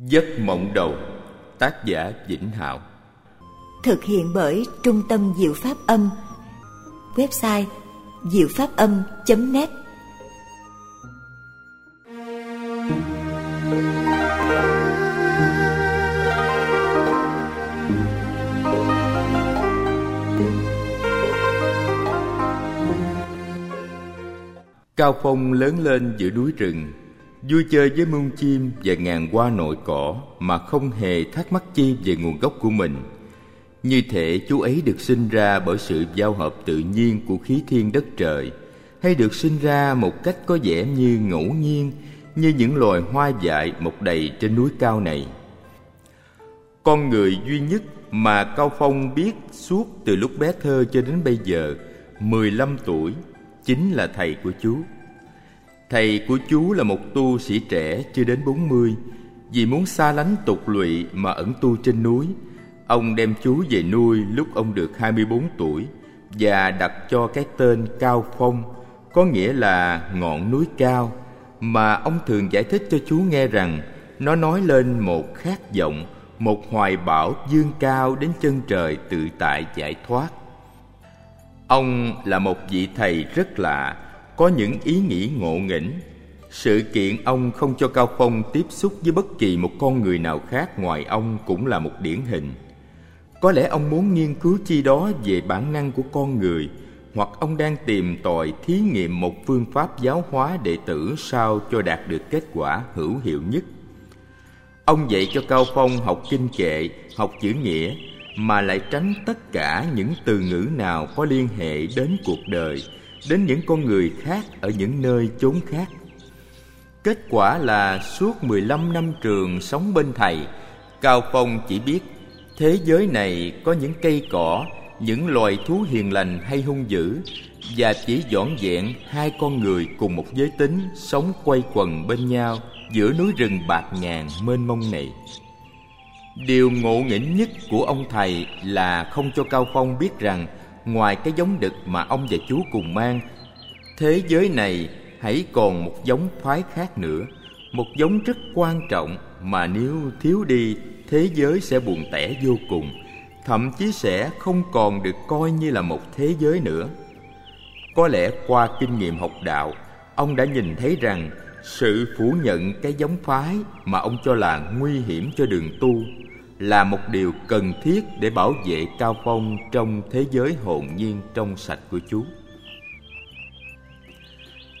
Giấc mộng đầu Tác giả Vĩnh Hạo Thực hiện bởi Trung tâm Diệu Pháp Âm. Website diệu pháp âm.net Cao Phong lớn lên giữa núi rừng Vui chơi với muôn chim và ngàn hoa nội cỏ Mà không hề thắc mắc chi về nguồn gốc của mình. Như thể chú ấy được sinh ra bởi sự giao hợp tự nhiên của khí thiên đất trời, Hay được sinh ra một cách có vẻ như ngẫu nhiên Như những loài hoa dại mọc đầy trên núi cao này. Con người duy nhất mà Cao Phong biết suốt từ lúc bé thơ cho đến bây giờ 15 tuổi, chính là thầy của chú. Thầy của chú là một tu sĩ trẻ chưa đến 40 Vì muốn xa lánh tục lụy mà ẩn tu trên núi. Ông đem chú về nuôi lúc ông được 24 tuổi Và đặt cho cái tên Cao Phong, Có nghĩa là ngọn núi cao, Mà ông thường giải thích cho chú nghe rằng Nó nói lên một khát vọng, Một hoài bão dương cao đến chân trời tự tại giải thoát. Ông là một vị thầy rất lạ có những ý nghĩ ngộ nghĩnh. Sự kiện ông không cho cao phong tiếp xúc với bất kỳ một con người nào khác ngoài ông cũng là một điển hình. Có lẽ ông muốn nghiên cứu chi đó về bản năng của con người, hoặc ông đang tìm tòi thí nghiệm một phương pháp giáo hóa đệ tử sao cho đạt được kết quả hữu hiệu nhất. Ông dạy cho cao phong học kinh kệ, học chữ nghĩa, mà lại tránh tất cả những từ ngữ nào có liên hệ đến cuộc đời đến những con người khác ở những nơi chốn khác. Kết quả là suốt 15 năm trường sống bên thầy, Cao Phong chỉ biết thế giới này có những cây cỏ, những loài thú hiền lành hay hung dữ và chỉ dọn dẹn hai con người cùng một giới tính sống quay quần bên nhau giữa núi rừng bạc ngàn mênh mông này. Điều ngộ nghĩnh nhất của ông thầy là không cho Cao Phong biết rằng ngoài cái giống đực mà ông và chú cùng mang, thế giới này hãy còn một giống phái khác nữa, một giống rất quan trọng mà nếu thiếu đi, thế giới sẽ buồn tẻ vô cùng, thậm chí sẽ không còn được coi như là một thế giới nữa. Có lẽ qua kinh nghiệm học đạo, ông đã nhìn thấy rằng sự phủ nhận cái giống phái mà ông cho là nguy hiểm cho đường tu là một điều cần thiết để bảo vệ cao phong trong thế giới hồn nhiên trong sạch của chú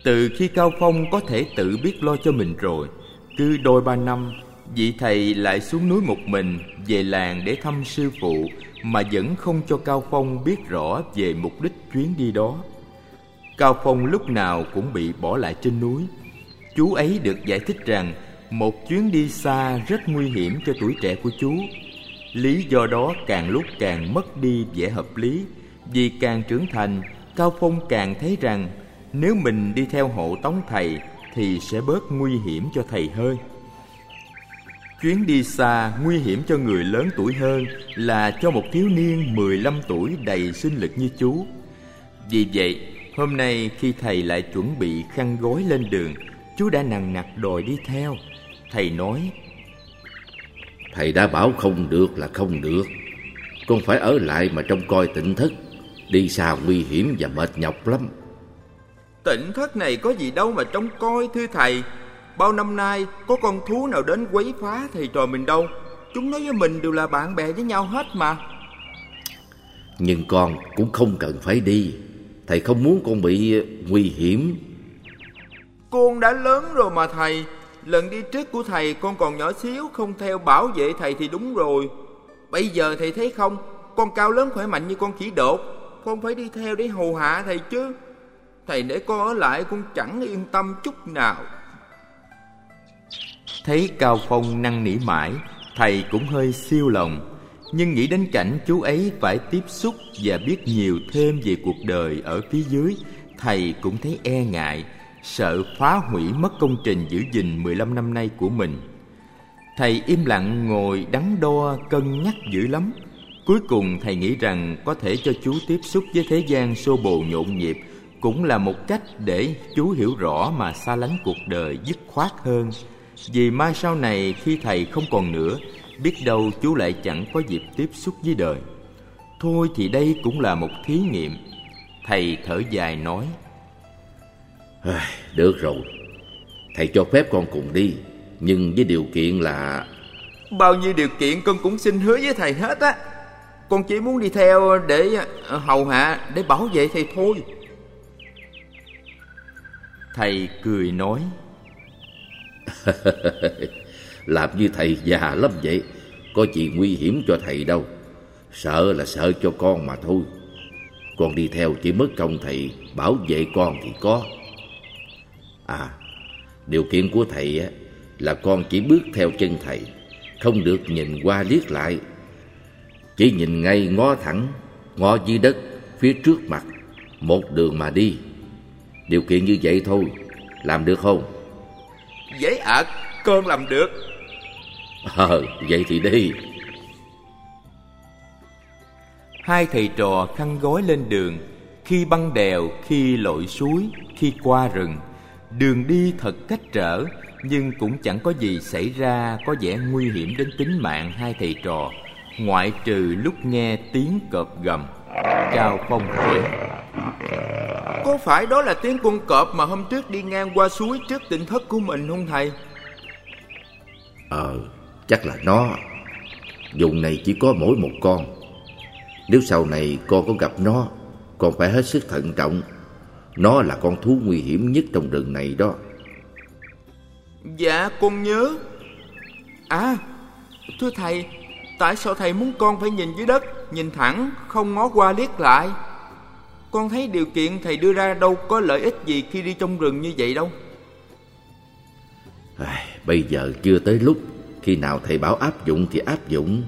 từ khi cao phong có thể tự biết lo cho mình rồi, cứ đôi ba năm, vị thầy lại xuống núi một mình về làng để thăm sư phụ mà vẫn không cho cao phong biết rõ về mục đích chuyến đi đó. Cao phong lúc nào cũng bị bỏ lại trên núi. Chú ấy được giải thích rằng một chuyến đi xa rất nguy hiểm cho tuổi trẻ của chú. Lý do đó càng lúc càng mất đi vẻ hợp lý. Vì càng trưởng thành, cao phong càng thấy rằng nếu mình đi theo hộ tống thầy thì sẽ bớt nguy hiểm cho thầy hơn. Chuyến đi xa nguy hiểm cho người lớn tuổi hơn là cho một thiếu niên 15 tuổi đầy sinh lực như chú. Vì vậy, hôm nay khi thầy lại chuẩn bị khăn gối lên đường, chú đã nằng nặc đòi đi theo. Thầy nói Thầy đã bảo không được là không được. Con phải ở lại mà trông coi tỉnh thất. Đi xa nguy hiểm và mệt nhọc lắm. Tỉnh thất này có gì đâu mà trông coi thưa thầy. Bao năm nay có con thú nào đến quấy phá thầy trò mình đâu. Chúng nói với mình đều là bạn bè với nhau hết mà. Nhưng con cũng không cần phải đi. Thầy không muốn con bị nguy hiểm. Con đã lớn rồi mà thầy Lần đi trước của thầy con còn nhỏ xíu, Không theo bảo vệ thầy thì đúng rồi. Bây giờ thầy thấy không? Con cao lớn khỏe mạnh như con chỉ đột. Con phải đi theo để hầu hạ thầy chứ. Thầy để con ở lại con chẳng yên tâm chút nào. Thấy Cao Phong năn nỉ mãi, Thầy cũng hơi siêu lòng. Nhưng nghĩ đến cảnh chú ấy phải tiếp xúc Và biết nhiều thêm về cuộc đời ở phía dưới, Thầy cũng thấy e ngại sợ phá hủy mất công trình giữ gìn 15 năm nay của mình. Thầy im lặng ngồi đắn đo cân nhắc dữ lắm. Cuối cùng thầy nghĩ rằng có thể cho chú tiếp xúc với thế gian xô bồ nhộn nhịp cũng là một cách để chú hiểu rõ mà xa lánh cuộc đời dứt khoát hơn Vì mai sau này khi thầy không còn nữa, Biết đâu chú lại chẳng có dịp tiếp xúc với đời Thôi thì đây cũng là một thí nghiệm Thầy thở dài nói được rồi. Thầy cho phép con cùng đi Nhưng với điều kiện là Bao nhiêu điều kiện con cũng xin hứa với thầy hết á. Con chỉ muốn đi theo để ờ, hầu hạ Để bảo vệ thầy thôi. Thầy cười nói. Làm như thầy già lắm vậy Có gì nguy hiểm cho thầy đâu. Sợ là sợ cho con mà thôi. Con đi theo chỉ mất công thầy Bảo vệ con thì có À Điều kiện của thầy là con chỉ bước theo chân thầy Không được nhìn qua liếc lại. Chỉ nhìn ngay ngó thẳng Ngó dưới đất Phía trước mặt Một đường mà đi. Điều kiện như vậy thôi Làm được không? Dễ ạ à, con làm được. Ờ vậy thì đi. Hai thầy trò khăn gói lên đường Khi băng đèo, khi lội suối, khi qua rừng Đường đi thật cách trở Nhưng cũng chẳng có gì xảy ra Có vẻ nguy hiểm đến tính mạng hai thầy trò. Ngoại trừ lúc nghe tiếng cọp gầm Cao Phong hỏi. Có phải đó là tiếng con cọp mà hôm trước đi ngang qua suối trước tỉnh thất của mình không thầy? Ờ, chắc là nó. Dùng này chỉ có mỗi một con. Nếu sau này con có gặp nó Con phải hết sức thận trọng Nó là con thú nguy hiểm nhất trong rừng này đó. Dạ con nhớ. À Thưa thầy Tại sao thầy muốn con phải nhìn dưới đất Nhìn thẳng không ngó qua liếc lại? Con thấy điều kiện thầy đưa ra đâu có lợi ích gì khi đi trong rừng như vậy đâu. À, Bây giờ chưa tới lúc. Khi nào thầy bảo áp dụng thì áp dụng.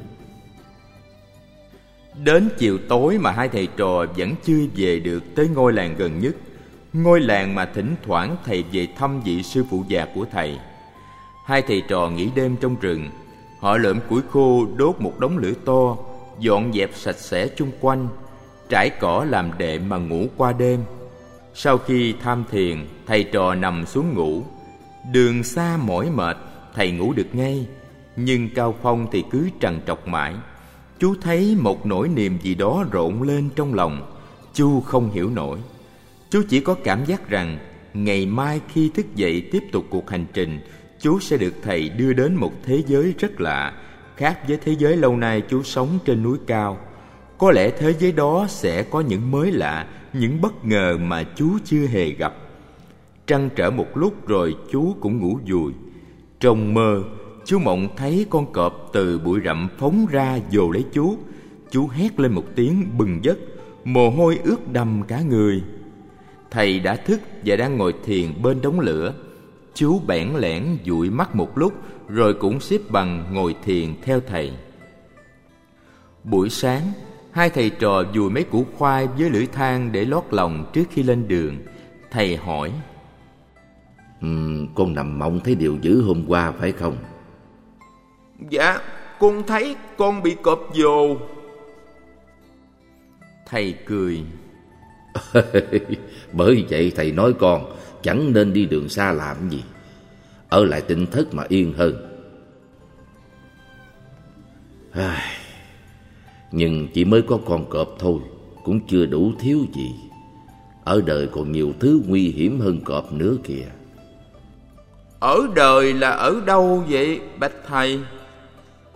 Đến chiều tối mà hai thầy trò vẫn chưa về được tới ngôi làng gần nhất Ngôi làng mà thỉnh thoảng thầy về thăm vị sư phụ già của thầy. Hai thầy trò nghỉ đêm trong rừng. Họ lượm củi khô, đốt một đống lửa to, Dọn dẹp sạch sẽ chung quanh, Trải cỏ làm đệm mà ngủ qua đêm. Sau khi tham thiền, Thầy trò nằm xuống ngủ. Đường xa mỏi mệt, Thầy ngủ được ngay, Nhưng Cao Phong thì cứ trằn trọc mãi. Chú thấy một nỗi niềm gì đó rộn lên trong lòng, Chú không hiểu nổi. Chú chỉ có cảm giác rằng Ngày mai khi thức dậy tiếp tục cuộc hành trình Chú sẽ được thầy đưa đến một thế giới rất lạ, Khác với thế giới lâu nay chú sống trên núi cao. Có lẽ thế giới đó sẽ có những mới lạ, Những bất ngờ mà chú chưa hề gặp. Trăn trở một lúc rồi chú cũng ngủ vùi Trong mơ Chú mộng thấy con cọp từ bụi rậm phóng ra dồ lấy chú Chú hét lên một tiếng bừng giấc, Mồ hôi ướt đầm cả người. Thầy đã thức và đang ngồi thiền bên đống lửa Chú bẽn lẽn dụi mắt một lúc Rồi cũng xếp bằng ngồi thiền theo thầy Buổi sáng Hai thầy trò dùi mấy củ khoai với lưỡi than để lót lòng trước khi lên đường Thầy hỏi uhm, Con nằm mộng thấy điều dữ hôm qua phải không? Dạ, con thấy con bị cọp dồ Thầy cười. Bởi vậy thầy nói con chẳng nên đi đường xa làm gì. Ở lại tinh thất mà yên hơn. Nhưng chỉ mới có con cọp thôi cũng chưa đủ thiếu gì. Ở đời còn nhiều thứ nguy hiểm hơn cọp nữa kìa. Ở đời là ở đâu vậy bạch thầy?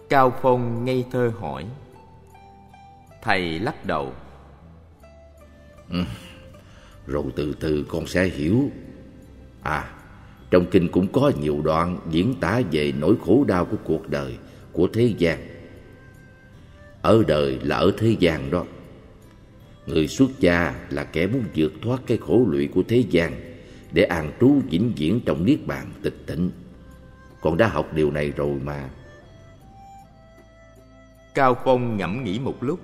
Cao phong ngây thơ hỏi. Thầy lắc đầu ừ. rồi từ từ con sẽ hiểu À, trong kinh cũng có nhiều đoạn diễn tả về nỗi khổ đau của cuộc đời, của thế gian. Ở đời là ở thế gian đó. Người xuất gia là kẻ muốn vượt thoát cái khổ lụy của thế gian để an trú vĩnh viễn trong niết bàn tịch tịnh. Con đã học điều này rồi mà. Cao Phong ngẫm nghĩ một lúc.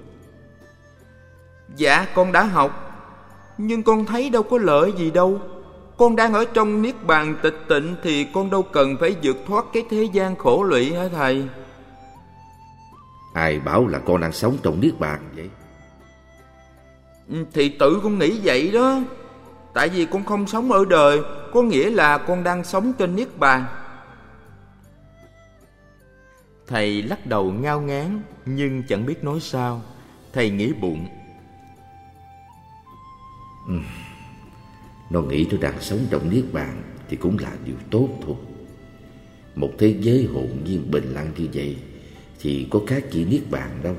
Dạ con đã học, nhưng con thấy đâu có lợi gì đâu. Con đang ở trong niết bàn tịch tịnh Thì con đâu cần phải vượt thoát cái thế gian khổ lụy hả thầy Ai bảo là con đang sống trong niết bàn vậy ừ, Thì tự con nghĩ vậy đó Tại vì con không sống ở đời Có nghĩa là con đang sống trên niết bàn Thầy lắc đầu ngao ngán nhưng chẳng biết nói sao. Thầy nghĩ bụng. Ừ. Nó nghĩ nó đang sống trong niết bàn thì cũng là điều tốt thôi. Một thế giới hồn nhiên bình lặng như vậy thì có khác gì niết bàn đâu.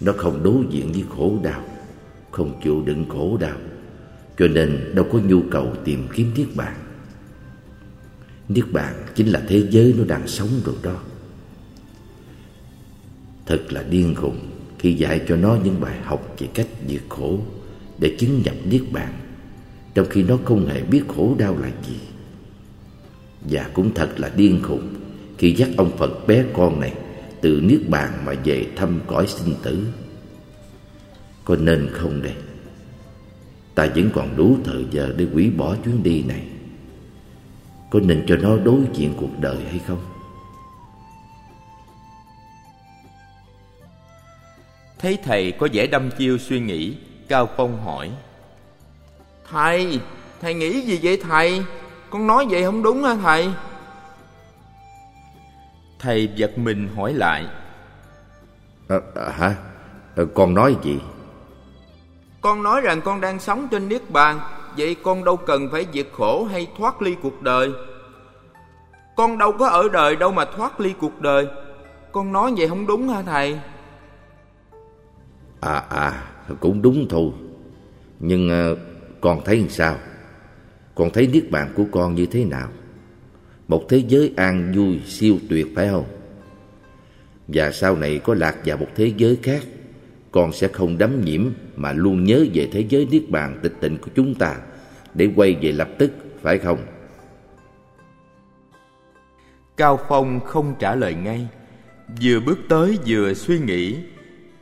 Nó không đối diện với khổ đau, không chịu đựng khổ đau, cho nên đâu có nhu cầu tìm kiếm niết bàn. Niết bàn chính là thế giới nó đang sống rồi đó. Thật là điên khùng khi dạy cho nó những bài học về cách diệt khổ để chứng nhập niết bàn, trong khi nó không hề biết khổ đau là gì. Và cũng thật là điên khùng khi dắt ông Phật bé con này từ niết bàn mà về thăm cõi sinh tử. Có nên không đây? Ta vẫn còn đủ thời giờ để hủy bỏ chuyến đi này. Có nên cho nó đối diện cuộc đời hay không? Thấy thầy có vẻ đâm chiêu suy nghĩ Cao Phong hỏi Thầy, thầy nghĩ gì vậy thầy? Con nói vậy không đúng hả thầy? Thầy giật mình hỏi lại à, à, Hả? À, con nói gì? Con nói rằng con đang sống trên Niết Bàn Vậy con đâu cần phải diệt khổ hay thoát ly cuộc đời Con đâu có ở đời đâu mà thoát ly cuộc đời Con nói vậy không đúng hả thầy? À à, cũng đúng thôi Nhưng ờ, con thấy sao? Con thấy Niết Bàn của con như thế nào? Một thế giới an vui siêu tuyệt, phải không? Và sau này có lạc vào một thế giới khác, Con sẽ không đắm nhiễm Mà luôn nhớ về thế giới Niết Bàn tịch tịnh của chúng ta Để quay về lập tức, phải không? Cao Phong không trả lời ngay, Vừa bước tới vừa suy nghĩ,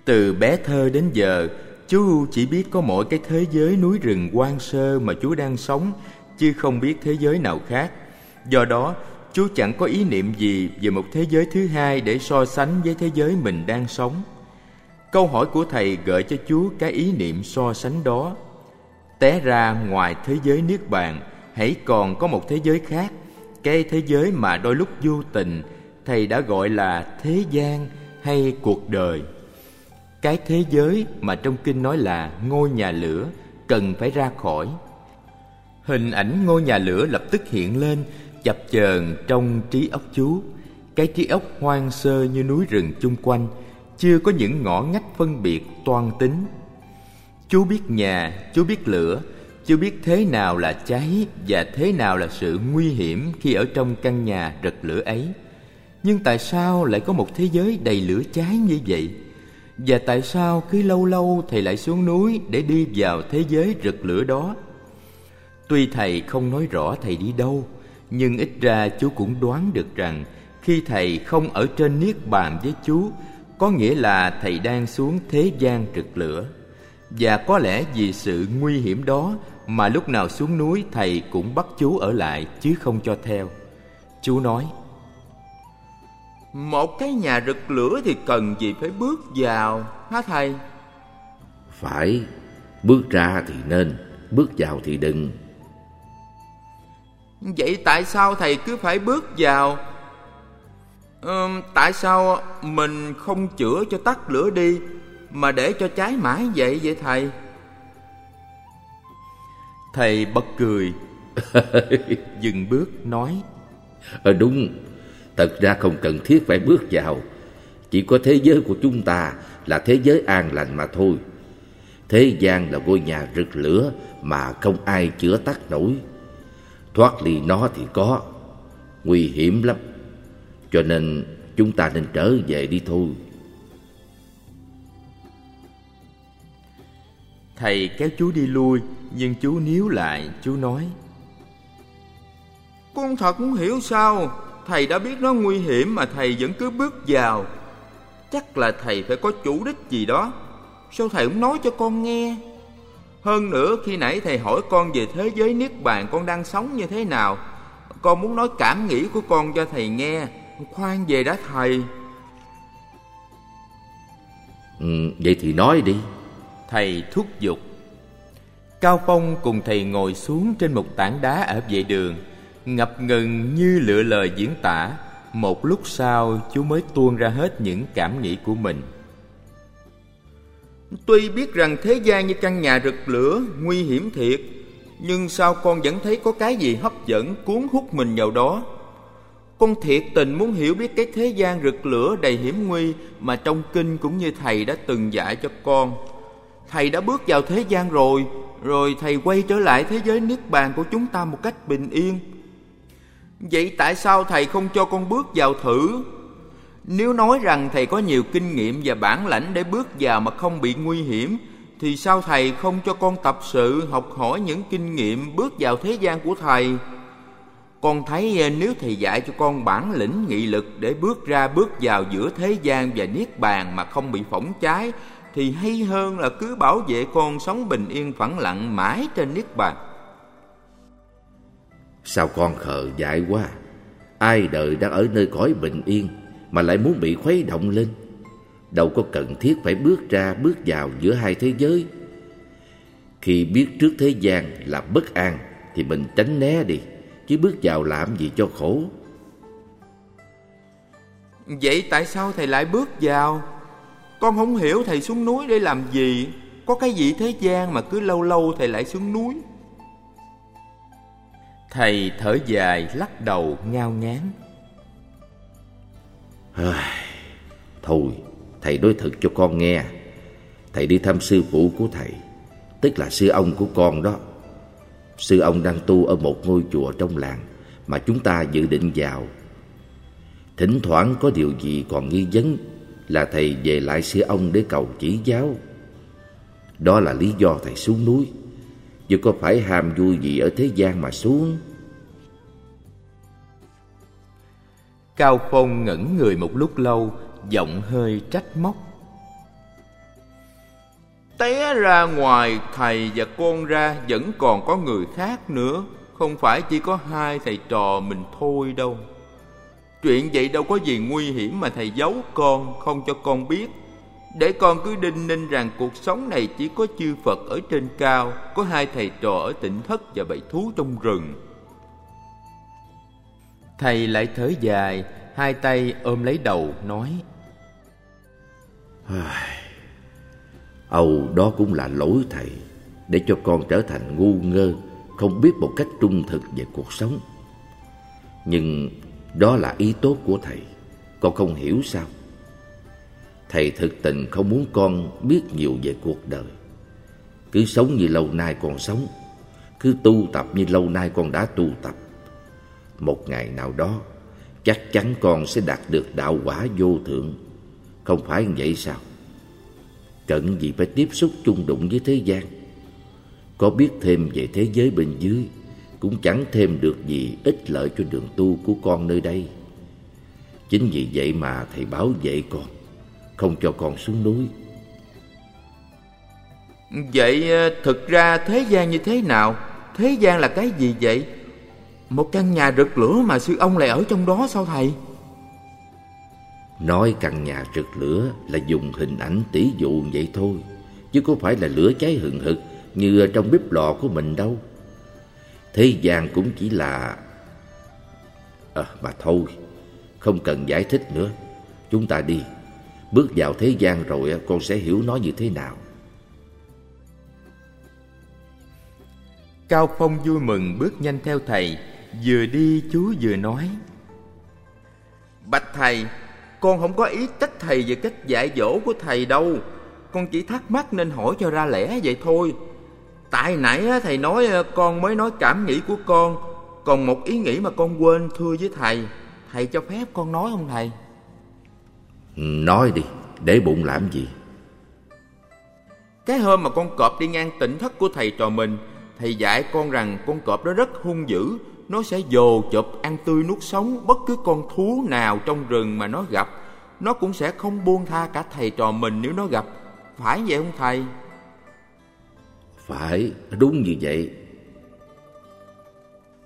Từ bé thơ đến giờ Chú chỉ biết có mỗi cái thế giới núi rừng quan sơ mà chú đang sống Chứ không biết thế giới nào khác Do đó, chú chẳng có ý niệm gì về một thế giới thứ hai để so sánh với thế giới mình đang sống. Câu hỏi của thầy gợi cho chú cái ý niệm so sánh đó. Té ra ngoài thế giới niết bàn, hãy còn có một thế giới khác, cái thế giới mà đôi lúc vô tình thầy đã gọi là thế gian hay cuộc đời. Cái thế giới mà trong kinh nói là ngôi nhà lửa cần phải ra khỏi. Hình ảnh ngôi nhà lửa lập tức hiện lên, chập chờn trong trí óc chú. Cái trí óc hoang sơ như núi rừng chung quanh, chưa có những ngõ ngách phân biệt toan tính. Chú biết nhà, chú biết lửa, chú biết thế nào là cháy và thế nào là sự nguy hiểm khi ở trong căn nhà rực lửa ấy. Nhưng tại sao lại có một thế giới đầy lửa cháy như vậy? Và tại sao cứ lâu lâu thầy lại xuống núi để đi vào thế giới rực lửa đó? Tuy thầy không nói rõ thầy đi đâu, nhưng ít ra chú cũng đoán được rằng khi thầy không ở trên niết bàn với chú có nghĩa là thầy đang xuống thế gian rực lửa. Và có lẽ vì sự nguy hiểm đó mà lúc nào xuống núi thầy cũng bắt chú ở lại chứ không cho theo. Chú nói một cái nhà rực lửa thì cần gì phải bước vào hả thầy? Phải bước ra thì nên bước vào thì đừng. Vậy tại sao thầy cứ phải bước vào? Ừ, Tại sao mình không chữa cho tắt lửa đi Mà để cho cháy mãi vậy vậy thầy? Thầy bật cười. Dừng bước nói. Ờ đúng Thật ra không cần thiết phải bước vào. Chỉ có thế giới của chúng ta Là thế giới an lành mà thôi. Thế gian là ngôi nhà rực lửa Mà không ai chữa tắt nổi. Thoát ly nó thì có. Nguy hiểm lắm. Cho nên chúng ta nên trở về đi thôi. Thầy kéo chú đi lui Nhưng chú níu lại Chú nói. Con thật muốn hiểu sao Thầy đã biết nó nguy hiểm Mà thầy vẫn cứ bước vào. Chắc là thầy phải có chủ đích gì đó. Sao thầy không nói cho con nghe? Hơn nữa khi nãy thầy hỏi con về thế giới niết bàn con đang sống như thế nào? Con muốn nói cảm nghĩ của con cho thầy nghe. Khoan về đã thầy. Ừ, Vậy thì nói đi. Thầy thúc giục. Cao Phong cùng thầy ngồi xuống trên một tảng đá ở vệ đường Ngập ngừng như lựa lời diễn tả. Một lúc sau, chú mới tuôn ra hết những cảm nghĩ của mình. Tuy biết rằng thế gian như căn nhà rực lửa, nguy hiểm thiệt, Nhưng sao con vẫn thấy có cái gì hấp dẫn, cuốn hút mình vào đó? Con thiệt tình muốn hiểu biết cái thế gian rực lửa đầy hiểm nguy Mà trong kinh cũng như thầy đã từng dạy cho con. Thầy đã bước vào thế gian rồi Rồi thầy quay trở lại thế giới niết bàn của chúng ta một cách bình yên. Vậy tại sao thầy không cho con bước vào thử nếu nói rằng thầy có nhiều kinh nghiệm và bản lãnh để bước vào mà không bị nguy hiểm, thì sao thầy không cho con tập sự, học hỏi những kinh nghiệm bước vào thế gian của thầy? Con thấy ờ, nếu thầy dạy cho con bản lĩnh, nghị lực để bước ra, bước vào giữa thế gian và niết bàn mà không bị phỏng trái, thì hay hơn là cứ bảo vệ con sống bình yên phẳng lặng mãi trên niết bàn. Sao con khờ dại quá? Ai đời đang ở nơi cõi bình yên mà lại muốn bị khuấy động lên? Đâu có cần thiết phải bước ra, bước vào giữa hai thế giới. Khi biết trước thế gian là bất an thì mình tránh né đi, chứ bước vào làm gì cho khổ. Vậy tại sao thầy lại bước vào? Con không hiểu thầy xuống núi để làm gì. Có cái gì thế gian mà cứ lâu lâu thầy lại xuống núi? Thầy thở dài lắc đầu ngao ngán Thôi, thầy nói thật cho con nghe. Thầy đi thăm sư phụ của thầy, tức là sư ông của con đó. Sư ông đang tu ở một ngôi chùa trong làng mà chúng ta dự định vào. Thỉnh thoảng có điều gì còn nghi vấn là thầy về lại sư ông để cầu chỉ giáo. Đó là lý do thầy xuống núi, chứ có phải ham vui gì ở thế gian mà xuống. Cao Phong ngẩn người một lúc lâu Giọng hơi trách móc. Té ra ngoài thầy và con ra Vẫn còn có người khác nữa. Không phải chỉ có hai thầy trò mình thôi đâu. Chuyện vậy đâu có gì nguy hiểm mà thầy giấu con Không cho con biết để con cứ đinh ninh rằng cuộc sống này chỉ có chư Phật ở trên cao, Có hai thầy trò ở tỉnh thất và bảy thú trong rừng. Thầy lại thở dài, Hai tay ôm lấy đầu, nói Âu đó cũng là lỗi thầy, Để cho con trở thành ngu ngơ, Không biết một cách trung thực về cuộc sống. Nhưng đó là ý tốt của thầy, Con không hiểu sao. Thầy thực tình không muốn con biết nhiều về cuộc đời. Cứ sống như lâu nay con sống, Cứ tu tập như lâu nay con đã tu tập. Một ngày nào đó, chắc chắn con sẽ đạt được đạo quả vô thượng. Không phải vậy sao? Cần gì phải tiếp xúc chung đụng với thế gian? Có biết thêm về thế giới bên dưới, cũng chẳng thêm được gì ích lợi cho đường tu của con nơi đây. Chính vì vậy mà thầy bảo vệ con không cho con xuống núi. Vậy thực ra thế gian như thế nào? Thế gian là cái gì vậy? Một căn nhà rực lửa mà sư ông lại ở trong đó sao thầy? Nói căn nhà rực lửa là dùng hình ảnh tỷ dụ vậy thôi Chứ có phải là lửa cháy hừng hực như trong bếp lò của mình đâu. Thế gian cũng chỉ là... À mà thôi, không cần giải thích nữa. Chúng ta đi Bước vào thế gian rồi à, con sẽ hiểu nó như thế nào. Cao Phong vui mừng bước nhanh theo thầy, Vừa đi chú vừa nói. Bạch thầy, Con không có ý trách thầy về cách dạy dỗ của thầy đâu. Con chỉ thắc mắc nên hỏi cho ra lẽ vậy thôi. Tại nãy thầy nói à, con mới nói cảm nghĩ của con. Còn một ý nghĩ mà con quên thưa với thầy. Thầy cho phép con nói không thầy? Nói đi Để bụng làm gì? Cái hôm mà con cọp đi ngang tỉnh thất của thầy trò mình Thầy dạy con rằng con cọp đó rất hung dữ. Nó sẽ dồ chụp ăn tươi nuốt sống bất cứ con thú nào trong rừng mà nó gặp. Nó cũng sẽ không buông tha cả thầy trò mình nếu nó gặp. Phải vậy không thầy? Phải đúng như vậy.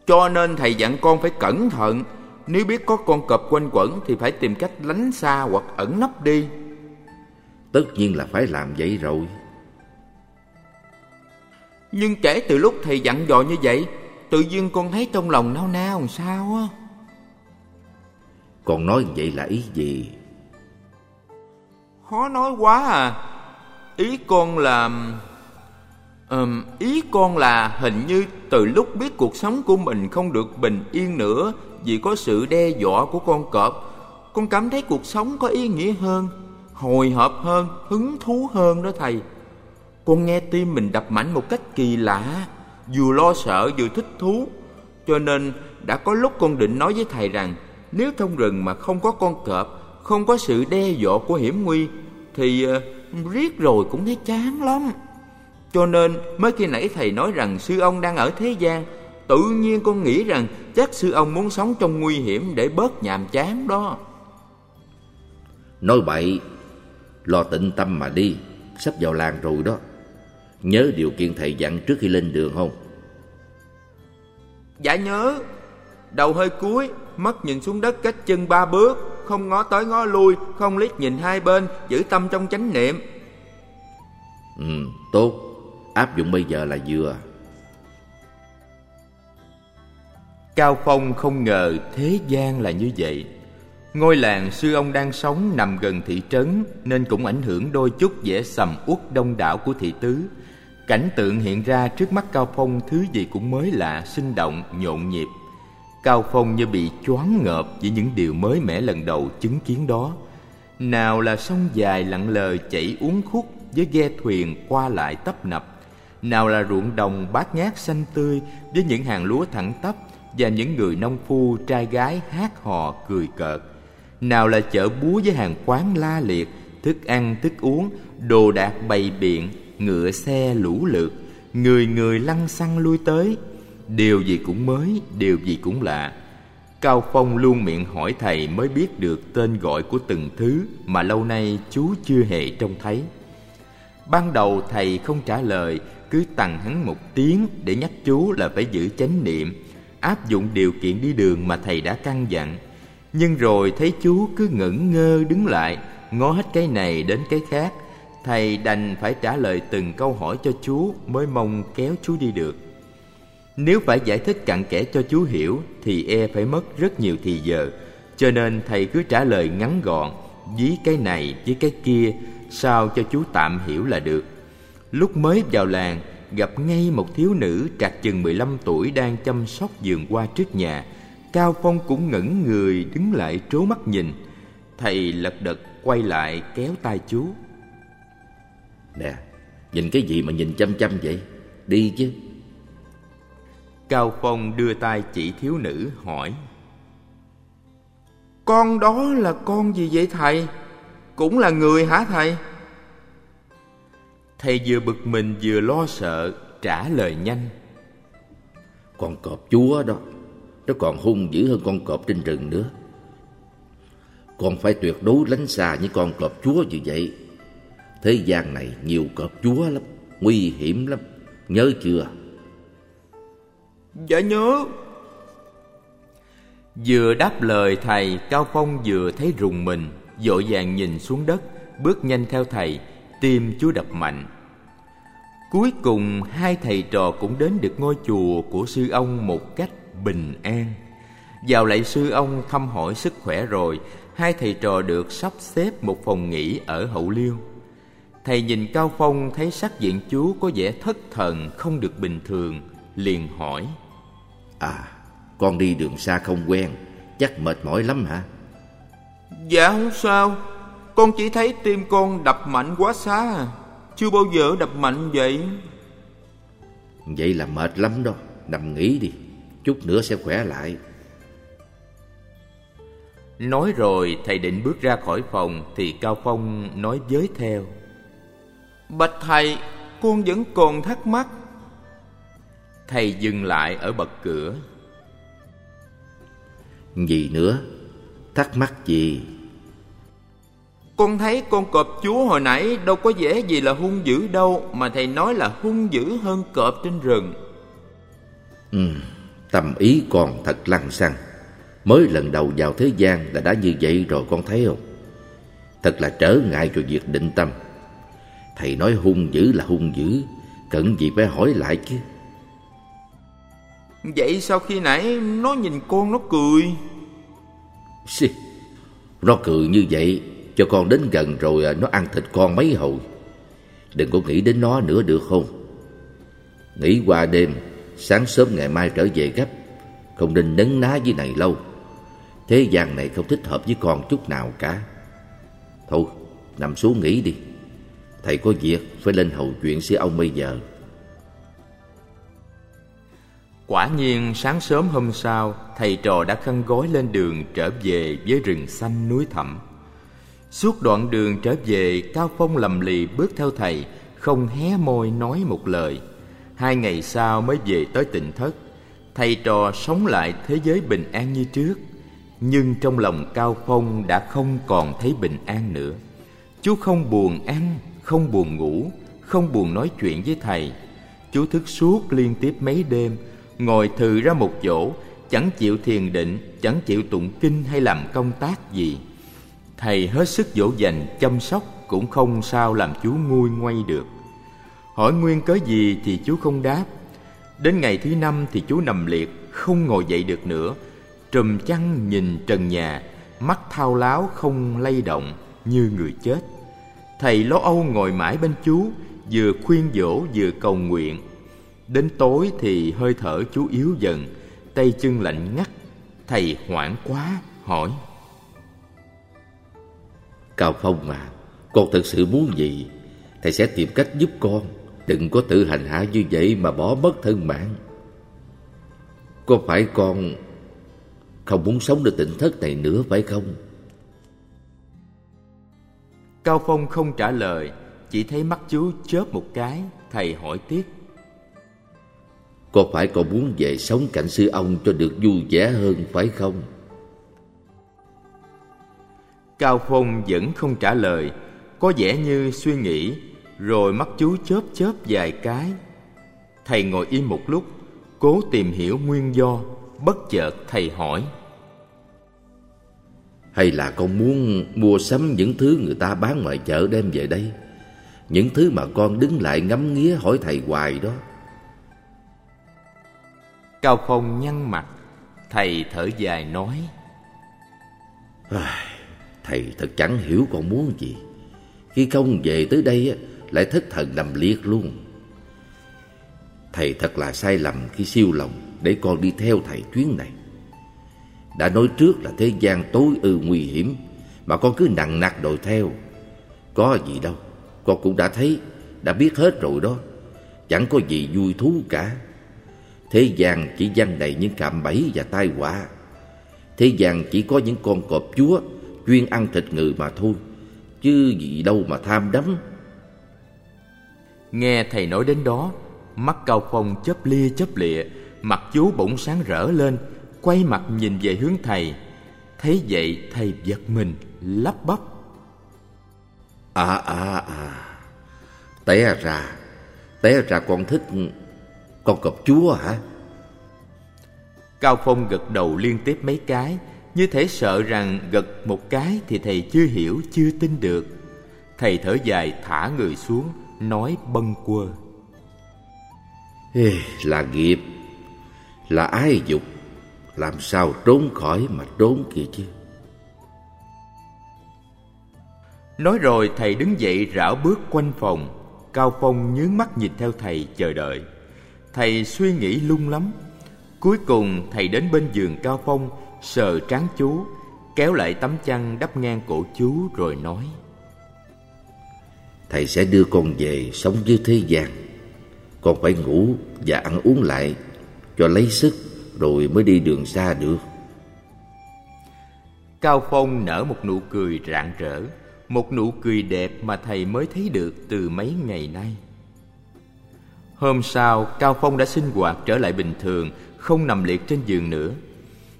Cho nên thầy dặn con phải cẩn thận nếu biết có con cọp quanh quẩn thì phải tìm cách lánh xa hoặc ẩn nấp đi. Tất nhiên là phải làm vậy rồi. Nhưng kể từ lúc thầy dặn dò như vậy Tự nhiên con thấy trong lòng nao nao làm sao á? Con nói vậy là ý gì? Khó nói quá à. Ý con là um, Ý con là hình như từ lúc biết cuộc sống của mình không được bình yên nữa vì có sự đe dọa của con cọp. Con cảm thấy cuộc sống có ý nghĩa hơn Hồi hộp hơn, hứng thú hơn đó thầy. Con nghe tim mình đập mạnh một cách kỳ lạ Vừa lo sợ vừa thích thú. Cho nên đã có lúc con định nói với thầy rằng Nếu trong rừng mà không có con cọp Không có sự đe dọa của hiểm nguy Thì uh, riết rồi cũng thấy chán lắm. Cho nên mới khi nãy thầy nói rằng sư ông đang ở thế gian Tự nhiên con nghĩ rằng chắc sư ông muốn sống trong nguy hiểm để bớt nhàm chán đó. Nói bậy, lo tịnh tâm mà đi, sắp vào làng rồi đó. Nhớ điều kiện thầy dặn trước khi lên đường không? Dạ nhớ. Đầu hơi cúi Mắt nhìn xuống đất cách chân ba bước Không ngó tới ngó lui Không liếc nhìn hai bên Giữ tâm trong chánh niệm. Ừ, tốt. Áp dụng bây giờ là vừa Cao Phong không ngờ thế gian là như vậy. Ngôi làng sư ông đang sống nằm gần thị trấn Nên cũng ảnh hưởng đôi chút vẻ sầm uất đông đảo của thị tứ. Cảnh tượng hiện ra trước mắt Cao Phong thứ gì cũng mới lạ, sinh động, nhộn nhịp. Cao Phong như bị choáng ngợp với những điều mới mẻ lần đầu chứng kiến đó. Nào là sông dài lặng lờ chảy uốn khúc với ghe thuyền qua lại tấp nập. Nào là ruộng đồng bát ngát xanh tươi với những hàng lúa thẳng tắp và những người nông phu trai gái hát hò cười cợt. Nào là chợ búa với hàng quán la liệt Thức ăn, thức uống, đồ đạc bày biện Ngựa xe lũ lượt Người người lăn xăng lui tới. Điều gì cũng mới, điều gì cũng lạ. Cao Phong luôn miệng hỏi thầy mới biết được tên gọi của từng thứ mà lâu nay chú chưa hề trông thấy. Ban đầu thầy không trả lời, cứ tằng hắn một tiếng để nhắc chú là phải giữ chánh niệm, áp dụng điều kiện đi đường mà thầy đã căn dặn. Nhưng rồi thấy chú cứ ngẩn ngơ đứng lại, ngó hết cái này đến cái khác, thầy đành phải trả lời từng câu hỏi cho chú mới mong kéo chú đi được. Nếu phải giải thích cặn kẽ cho chú hiểu thì e phải mất rất nhiều thì giờ, cho nên thầy cứ trả lời ngắn gọn, dí cái này với cái kia, sao cho chú tạm hiểu là được. Lúc mới vào làng, gặp ngay một thiếu nữ trạc chừng 15 tuổi đang chăm sóc vườn hoa trước nhà. Cao Phong cũng ngẩn người đứng lại trố mắt nhìn. Thầy lật đật quay lại kéo tay chú. Nè, nhìn cái gì mà nhìn chăm chăm vậy? Đi chứ. Cao Phong đưa tay chỉ thiếu nữ hỏi Con đó là con gì vậy thầy? Cũng là người hả thầy? Thầy vừa bực mình vừa lo sợ trả lời nhanh. Con cọp chúa đó Nó còn hung dữ hơn con cọp trên rừng nữa. Con phải tuyệt đối lánh xa những con cọp chúa như vậy. Thế gian này nhiều cọp chúa lắm Nguy hiểm lắm. Nhớ chưa? Dạ nhớ. Vừa đáp lời thầy Cao Phong vừa thấy rùng mình Dội vàng nhìn xuống đất Bước nhanh theo thầy Tim chú đập mạnh. Cuối cùng hai thầy trò cũng đến được ngôi chùa của sư ông một cách bình an. Vào lại sư ông thăm hỏi sức khỏe rồi Hai thầy trò được sắp xếp một phòng nghỉ ở hậu liêu. Thầy nhìn Cao Phong thấy sắc diện chú có vẻ thất thần không được bình thường Liền hỏi. À, con đi đường xa không quen, chắc mệt mỏi lắm hả? Dạ không sao, con chỉ thấy tim con đập mạnh quá xa à. Chưa bao giờ đập mạnh vậy. Vậy là mệt lắm đó, nằm nghỉ đi, chút nữa sẽ khỏe lại. Nói rồi thầy định bước ra khỏi phòng thì Cao Phong nói với theo. Bạch thầy, con vẫn còn thắc mắc Thầy dừng lại ở bậc cửa Gì nữa? Thắc mắc gì? Con thấy con cọp chúa hồi nãy đâu có vẻ gì là hung dữ đâu Mà thầy nói là hung dữ hơn cọp trên rừng. Ừ, tâm ý còn thật lăng xăng. Mới lần đầu vào thế gian là đã như vậy rồi con thấy không? Thật là trở ngại cho việc định tâm. Thầy nói hung dữ là hung dữ Cần gì phải hỏi lại chứ? Vậy sao khi nãy nó nhìn con nó cười. Xì, Nó cười như vậy cho con đến gần rồi à, nó ăn thịt con mấy hồi. Đừng có nghĩ đến nó nữa được không? Nghỉ qua đêm, sáng sớm ngày mai trở về gấp. Không nên nấn ná với này lâu. Thế gian này không thích hợp với con chút nào cả. Thôi, nằm xuống nghỉ đi. Thầy có việc phải lên hầu chuyện với ông bây giờ. Quả nhiên sáng sớm hôm sau, thầy trò đã khăn gói lên đường trở về với rừng xanh núi thẳm. Suốt đoạn đường trở về, Cao Phong lầm lì bước theo thầy, không hé môi nói một lời. Hai ngày sau mới về tới tỉnh thất. Thầy trò sống lại thế giới bình an như trước. Nhưng trong lòng Cao Phong đã không còn thấy bình an nữa. Chú không buồn ăn, không buồn ngủ, không buồn nói chuyện với thầy. Chú thức suốt liên tiếp mấy đêm, ngồi thừ ra một chỗ, chẳng chịu thiền định, chẳng chịu tụng kinh hay làm công tác gì. Thầy hết sức dỗ dành, chăm sóc cũng không sao làm chú nguôi ngoay được. Hỏi nguyên cớ gì thì chú không đáp. Đến ngày thứ năm thì chú nằm liệt, không ngồi dậy được nữa. Trùm chăn nhìn trần nhà, mắt thao láo không lay động như người chết. Thầy lo âu ngồi mãi bên chú, vừa khuyên dỗ vừa cầu nguyện. Đến tối thì hơi thở chú yếu dần, tay chân lạnh ngắt. Thầy hoảng quá, hỏi. Cao Phong à, con thật sự muốn gì, thầy sẽ tìm cách giúp con. Đừng có tự hành hạ như vậy mà bỏ mất thân mạng. Có phải con không muốn sống được tỉnh thất này nữa phải không? Cao Phong không trả lời, chỉ thấy mắt chú chớp một cái, thầy hỏi tiếp. Có phải con muốn về sống cạnh sư ông cho được vui vẻ hơn phải không? Cao Phong vẫn không trả lời, có vẻ như suy nghĩ, rồi mắt chú chớp chớp vài cái. Thầy ngồi im một lúc, cố tìm hiểu nguyên do, bất chợt thầy hỏi. Hay là con muốn mua sắm những thứ người ta bán ngoài chợ đem về đây? Những thứ mà con đứng lại ngắm nghía hỏi thầy hoài đó. Cao Phong nhăn mặt, thầy thở dài nói. Thầy thật chẳng hiểu con muốn gì. Khi không về tới đây lại thất thần nằm liệt luôn. Thầy thật là sai lầm khi siêu lòng để con đi theo thầy chuyến này. Đã nói trước là thế gian tối ư nguy hiểm mà con cứ nặng nặc đòi theo. Có gì đâu, con cũng đã thấy, đã biết hết rồi đó. Chẳng có gì vui thú cả. Thế gian chỉ gian đầy những cạm bẫy và tai họa. Thế gian chỉ có những con cọp chúa chuyên ăn thịt người mà thôi, chứ gì đâu mà tham đắm. Nghe thầy nói đến đó, mắt Cao Phong chớp lia chớp lịa, mặt chú bỗng sáng rỡ lên, quay mặt nhìn về hướng thầy. Thấy vậy thầy giật mình, lắp bắp. À à à, té ra, té ra con thích con cọp chúa hả? Cao Phong gật đầu liên tiếp mấy cái, như thể sợ rằng gật một cái thì thầy chưa hiểu, chưa tin được. Thầy thở dài thả người xuống, nói bâng quơ. Ê, là nghiệp, là ái dục, làm sao trốn khỏi mà trốn kia chứ. Nói rồi thầy đứng dậy rảo bước quanh phòng, Cao Phong nhướng mắt nhìn theo thầy chờ đợi. Thầy suy nghĩ lung lắm. Cuối cùng thầy đến bên giường Cao Phong, sờ trán chú, kéo lại tấm chăn đắp ngang cổ chú rồi nói. Thầy sẽ đưa con về sống với thế gian. Con phải ngủ và ăn uống lại cho lấy sức rồi mới đi đường xa được. Cao Phong nở một nụ cười rạng rỡ, một nụ cười đẹp mà thầy mới thấy được từ mấy ngày nay. Hôm sau, Cao Phong đã sinh hoạt trở lại bình thường, không nằm liệt trên giường nữa.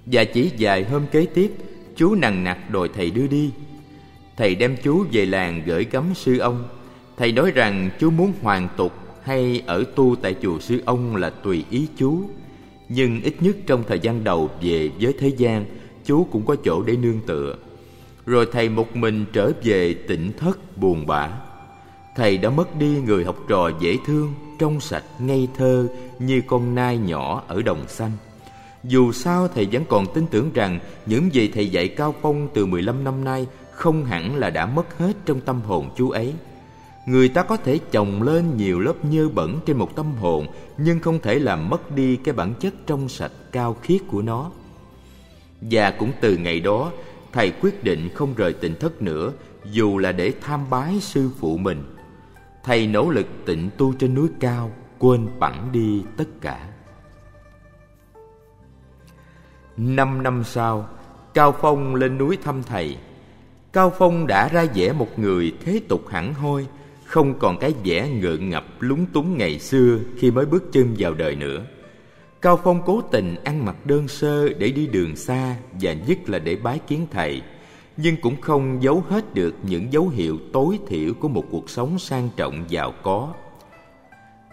Và chỉ vài hôm kế tiếp, chú nằng nặc đòi thầy đưa đi. Thầy đem chú về làng gửi gắm sư ông. Thầy nói rằng chú muốn hoàn tục hay ở tu tại chùa sư ông là tùy ý chú. Nhưng ít nhất trong thời gian đầu về với thế gian, chú cũng có chỗ để nương tựa. Rồi thầy một mình trở về tỉnh thất buồn bã. Thầy đã mất đi người học trò dễ thương, trong sạch, ngây thơ như con nai nhỏ ở đồng xanh. Dù sao thầy vẫn còn tin tưởng rằng những gì thầy dạy Cao Phong từ 15 năm nay không hẳn là đã mất hết trong tâm hồn chú ấy. Người ta có thể chồng lên nhiều lớp nhơ bẩn trên một tâm hồn nhưng không thể làm mất đi cái bản chất trong sạch cao khiết của nó. Và cũng từ ngày đó, thầy quyết định không rời tịnh thất nữa dù là để tham bái sư phụ mình. Thầy nỗ lực tịnh tu trên núi cao, quên bẵng đi tất cả. Năm năm sau, Cao Phong lên núi thăm thầy. Cao Phong đã ra vẻ một người thế tục hẳn hoi, không còn cái vẻ ngượng ngập lúng túng ngày xưa khi mới bước chân vào đời nữa. Cao Phong cố tình ăn mặc đơn sơ để đi đường xa và nhất là để bái kiến thầy, nhưng cũng không giấu hết được những dấu hiệu tối thiểu của một cuộc sống sang trọng giàu có.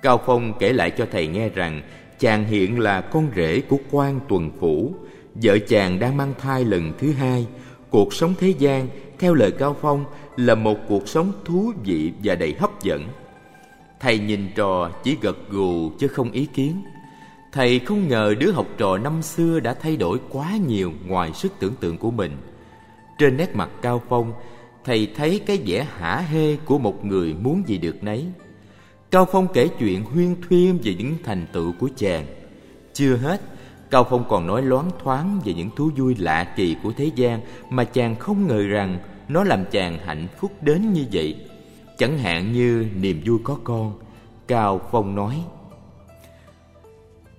Cao Phong kể lại cho thầy nghe rằng chàng hiện là con rể của quan tuần phủ, vợ chàng đang mang thai lần thứ hai. Cuộc sống thế gian, theo lời Cao Phong, là một cuộc sống thú vị và đầy hấp dẫn. Thầy nhìn trò chỉ gật gù chứ không ý kiến. Thầy không ngờ đứa học trò năm xưa đã thay đổi quá nhiều ngoài sức tưởng tượng của mình. Trên nét mặt Cao Phong, thầy thấy cái vẻ hả hê của một người muốn gì được nấy. Cao Phong kể chuyện huyên thuyên về những thành tựu của chàng. Chưa hết, Cao Phong còn nói loáng thoáng về những thú vui lạ kỳ của thế gian mà chàng không ngờ rằng nó làm chàng hạnh phúc đến như vậy. Chẳng hạn như niềm vui có con. Cao Phong nói,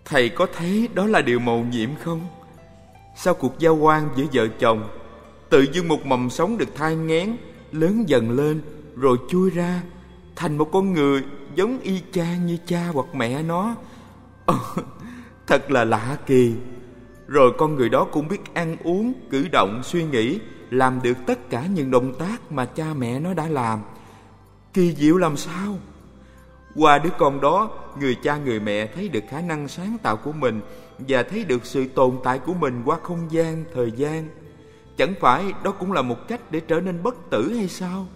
Thầy có thấy đó là điều mầu nhiệm không? Sau cuộc giao quan giữa vợ chồng, tự dưng một mầm sống được thai nghén, lớn dần lên, rồi chui ra, thành một con người giống y chang như cha hoặc mẹ nó. Ờ, thật là lạ kỳ. Rồi con người đó cũng biết ăn uống, cử động, suy nghĩ, làm được tất cả những động tác mà cha mẹ nó đã làm. Kỳ diệu làm sao? Qua đứa con đó, người cha người mẹ thấy được khả năng sáng tạo của mình và thấy được sự tồn tại của mình qua không gian, thời gian. Chẳng phải đó cũng là một cách để trở nên bất tử hay sao?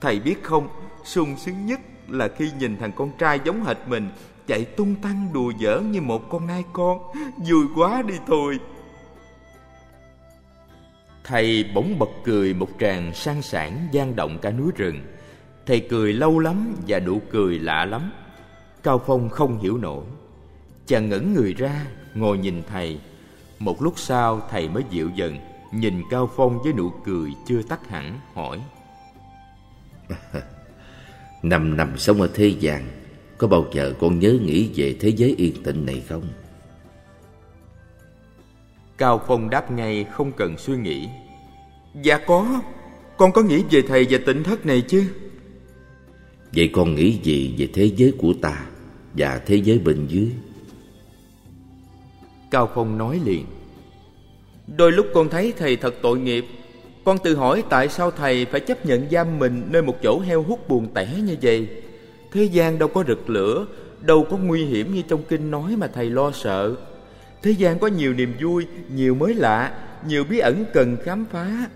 Thầy biết không, sung sướng nhất là khi nhìn thằng con trai giống hệt mình chạy tung tăng đùa giỡn như một con nai con, vui quá đi thôi. Thầy bỗng bật cười một tràng sang sảng gian động cả núi rừng. Thầy cười lâu lắm và nụ cười lạ lắm. Cao Phong không hiểu nổi. Chàng ngẩn người ra, ngồi nhìn thầy. Một lúc sau thầy mới dịu dần, nhìn Cao Phong với nụ cười chưa tắt hẳn, hỏi. Năm năm sống ở thế gian, có bao giờ con nhớ nghĩ về thế giới yên tĩnh này không? Cao Phong đáp ngay không cần suy nghĩ. Dạ có, con có nghĩ về thầy và tỉnh thất này chứ? Vậy con nghĩ gì về thế giới của ta và thế giới bên dưới? Cao Phong nói liền. Đôi lúc con thấy thầy thật tội nghiệp. Con tự hỏi tại sao thầy phải chấp nhận giam mình nơi một chỗ heo hút buồn tẻ như vậy? Thế gian đâu có rực lửa, đâu có nguy hiểm như trong kinh nói mà thầy lo sợ. Thế gian có nhiều niềm vui, nhiều mới lạ, nhiều bí ẩn cần khám phá.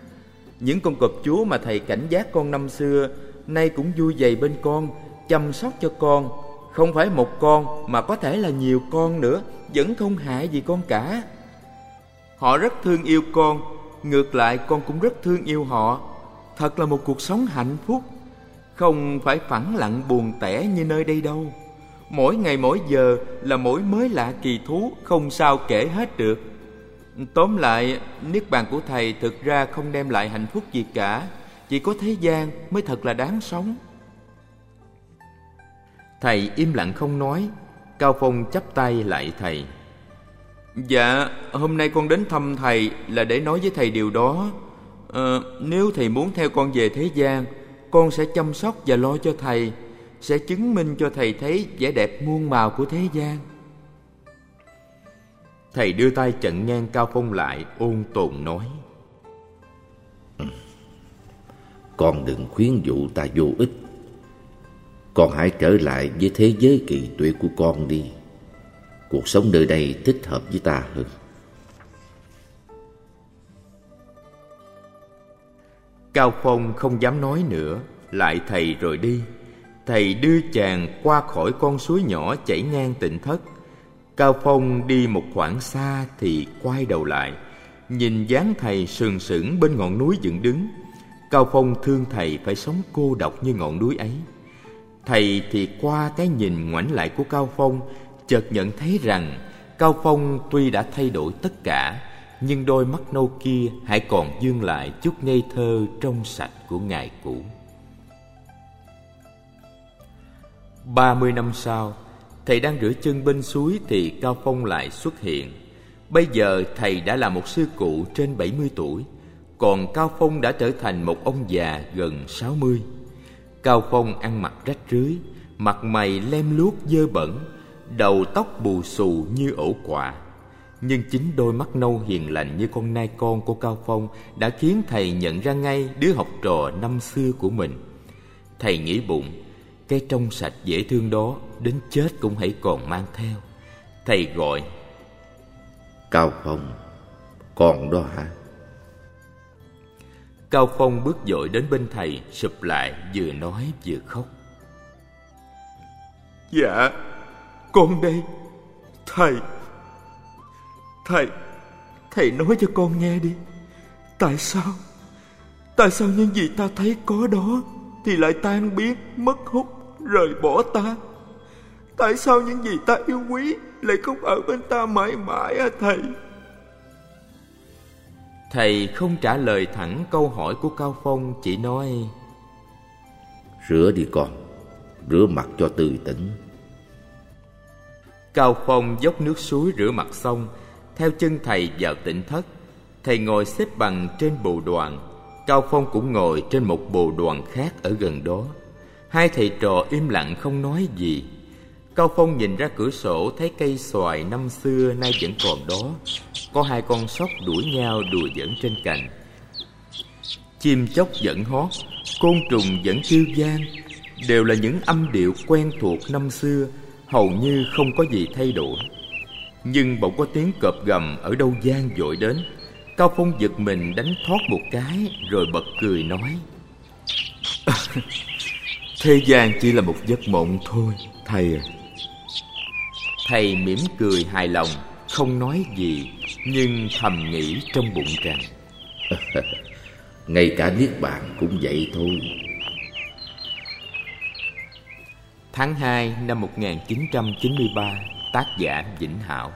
Những con cọp chúa mà thầy cảnh giác con năm xưa nay cũng vui dày bên con, chăm sóc cho con. Không phải một con mà có thể là nhiều con nữa, vẫn không hại gì con cả. Họ rất thương yêu con, ngược lại con cũng rất thương yêu họ. Thật là một cuộc sống hạnh phúc, không phải phẳng lặng buồn tẻ như nơi đây đâu. Mỗi ngày mỗi giờ là mỗi mới lạ kỳ thú, không sao kể hết được. Tóm lại, Niết bàn của Thầy thực ra không đem lại hạnh phúc gì cả. Chỉ có thế gian mới thật là đáng sống. Thầy im lặng không nói. Cao phong chắp tay lại thầy. Dạ hôm nay con đến thăm thầy là để nói với thầy điều đó. À, nếu thầy muốn theo con về thế gian con sẽ chăm sóc và lo cho thầy, sẽ chứng minh cho thầy thấy vẻ đẹp muôn màu của thế gian. Thầy đưa tay chặn ngang cao phong lại, ôn tồn nói con đừng khuyến dụ ta vô ích. Con hãy trở lại với thế giới kỳ tuyệt của con đi. Cuộc sống nơi đây thích hợp với ta hơn. Cao phong không dám nói nữa. Lại thầy rồi đi. Thầy đưa chàng qua khỏi con suối nhỏ chảy ngang tỉnh thất. Cao Phong đi một khoảng xa thì quay đầu lại. Nhìn dáng thầy sừng sững bên ngọn núi dựng đứng. Cao Phong thương thầy phải sống cô độc như ngọn núi ấy. Thầy thì qua cái nhìn ngoảnh lại của Cao Phong, Chợt nhận thấy rằng Cao Phong tuy đã thay đổi tất cả nhưng đôi mắt nâu kia hãy còn dương lại chút ngây thơ trong sạch của ngày cũ. Ba mươi năm sau Thầy đang rửa chân bên suối thì Cao Phong lại xuất hiện. Bây giờ thầy đã là một sư cụ trên 70 tuổi Còn Cao Phong đã trở thành một ông già gần 60 Cao Phong ăn mặc rách rưới Mặt mày lem luốc dơ bẩn Đầu tóc bù xù như ổ quạ Nhưng chính đôi mắt nâu hiền lành như con nai con của Cao Phong Đã khiến thầy nhận ra ngay đứa học trò năm xưa của mình. Thầy nghĩ bụng Cái trong sạch dễ thương đó Đến chết cũng hãy còn mang theo. Thầy gọi Cao Phong Còn đó hả? Cao Phong bước dội đến bên thầy Sụp lại vừa nói vừa khóc. Dạ Con đây Thầy Thầy Thầy nói cho con nghe đi. Tại sao? Tại sao những gì ta thấy có đó Thì lại tan biến Mất hút Rời bỏ ta? Tại sao những gì ta yêu quý Lại không ở bên ta mãi mãi à thầy? Thầy không trả lời thẳng câu hỏi của Cao Phong Chỉ nói Rửa đi con Rửa mặt cho tươi tỉnh. Cao Phong dốc nước suối rửa mặt xong theo chân thầy vào tỉnh thất Thầy ngồi xếp bằng trên bồ đoàn Cao Phong cũng ngồi trên một bồ đoàn khác ở gần đó. Hai thầy trò im lặng không nói gì. Cao Phong nhìn ra cửa sổ thấy cây xoài năm xưa nay vẫn còn đó. Có hai con sóc đuổi nhau đùa giỡn trên cành. Chim chóc vẫn hót, côn trùng vẫn kêu vang Đều là những âm điệu quen thuộc năm xưa Hầu như không có gì thay đổi. Nhưng bỗng có tiếng cọp gầm ở đâu gian dội đến. Cao Phong giật mình đánh thoát một cái Rồi bật cười nói. Thế gian chỉ là một giấc mộng thôi Thầy à. Thầy mỉm cười hài lòng Không nói gì Nhưng thầm nghĩ trong bụng rằng. Ngay cả Niết Bàn cũng vậy thôi. Tháng 2 năm 1993 Tác giả Vĩnh Hảo.